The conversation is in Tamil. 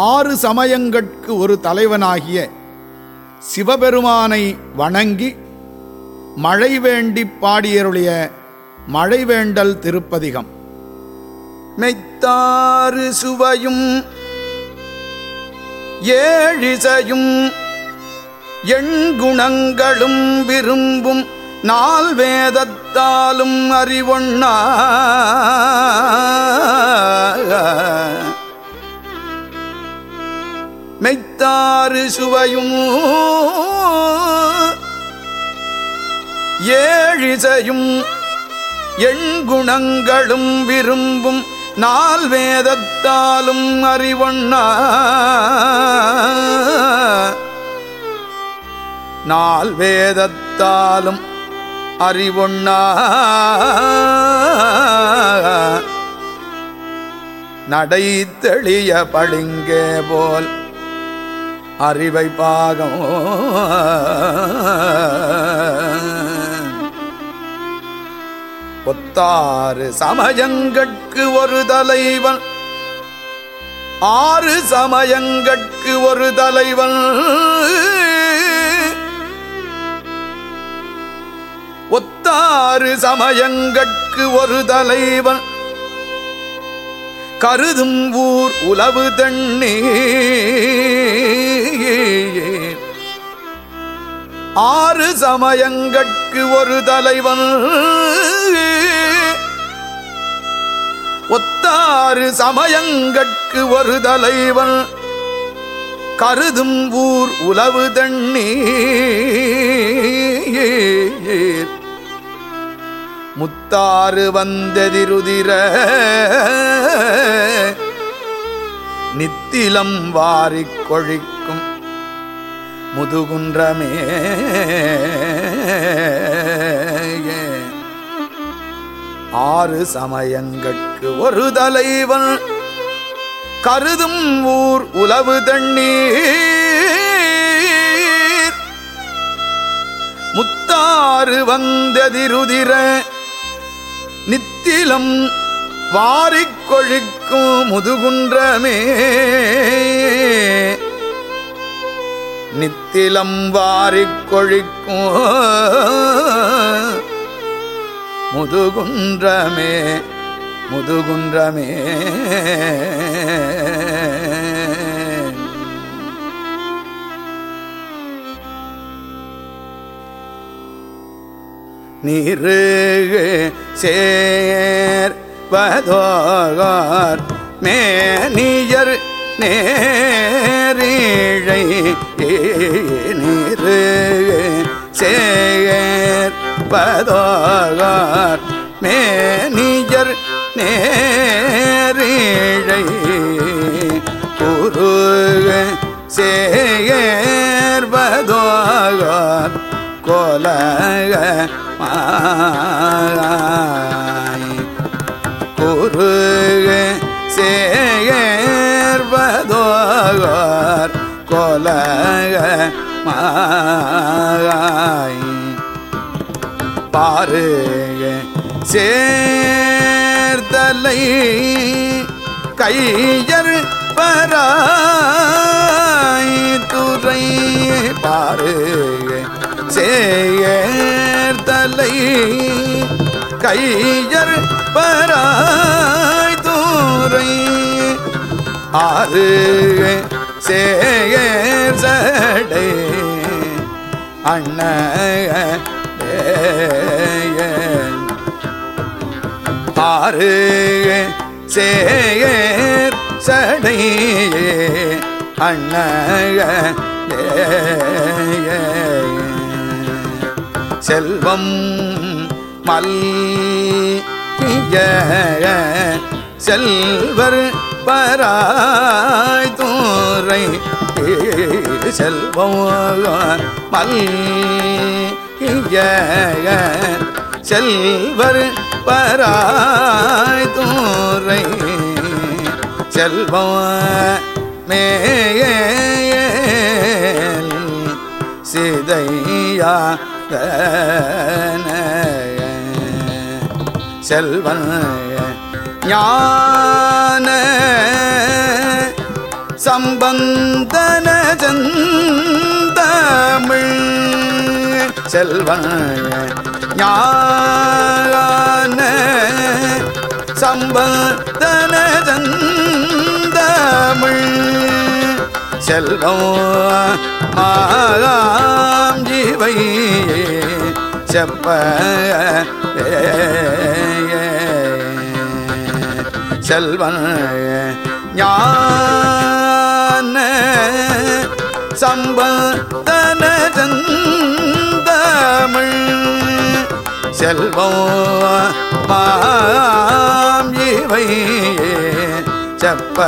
ஆறு சமயங்கட்கு ஒரு தலைவனாகிய சிவபெருமானை வணங்கி மழை வேண்டி பாடியருளிய மழைவேண்டல் திருப்பதிகம். மெய்த்தாறு சுவையும் ஏழிசையும் எண்குணங்களும் விரும்பும் நால் வேதத்தாலும் அறிவொண்ணா. மெய்த்தாறு சுவையும் ஏழிசையும் எண்குணங்களும் விரும்பும் நால் வேதத்தாலும் அறிவொண்ணா நால் வேதத்தாலும் அறிவொண்ணா நடை தெளிய பளிங்கே போல் அறிவை பாகம். ஒத்தாறு சமயங்கட்கு ஒரு தலைவன். ஆறு சமயங்கட்கு ஒரு தலைவன். ஒத்தாறு சமயங்கட்கு ஒரு தலைவன். கருதும் ஊர் உளவு தண்ணீர். ஆறு சமயங்கட்கு ஒரு தலைவன். ஒத்தாறு சமயங்கட்கு ஒரு தலைவன். கருதும் ஊர் உளவு தண்ணீர். முத்தாறு வந்ததிருதிர. நித்திலம் வாரிக் கொழிக் முதுகுன்றமே. ஆறு சமயங்கட்கு ஒரு தலைவன். கருதும் ஊர் உலவு தண்ணீர். முத்தாறு வந்ததிருதிர. நித்திலம் வாரிக் கொழிக்கும் முதுகுன்றமே. நித்திலம் வாரிக் கொழிக்கும். முதுகுன்றமே முதுகுன்றமே. நீரு சேர் வதோகார் மேனியர் நேரிழை நீரு சேர் பதோகார் மேனியர் நேரிழை குருக சேர்வதோகார் கொலக மாய் குருக சே சேர்வதோகார் கோலக மாய் பாரு சேர்தலை கையர் பராய் துறை. பாரு சேர்தலை கையர் பராய் ஆறு சேர் சடை அண்ண ஆறு சேர் சடை அண்ண செல்வம் மல் செல்வர் பராய் தூரை செல்வம் மல்லிய செல்வர் பராய் தூரை செல்வம் மேயல் சிதையா செல்வன் ஞான சம்பந்தன செந்தமிழ் செல்வன் ஞான சம்பந்தன செந்தமிழ் செல்வம் மாகாம் ஜீவை செப்ப செல்வன் ஞான சம்பந்தன சம்பந்தன தமிழ் செல்வம் மாம் இவை செப்ப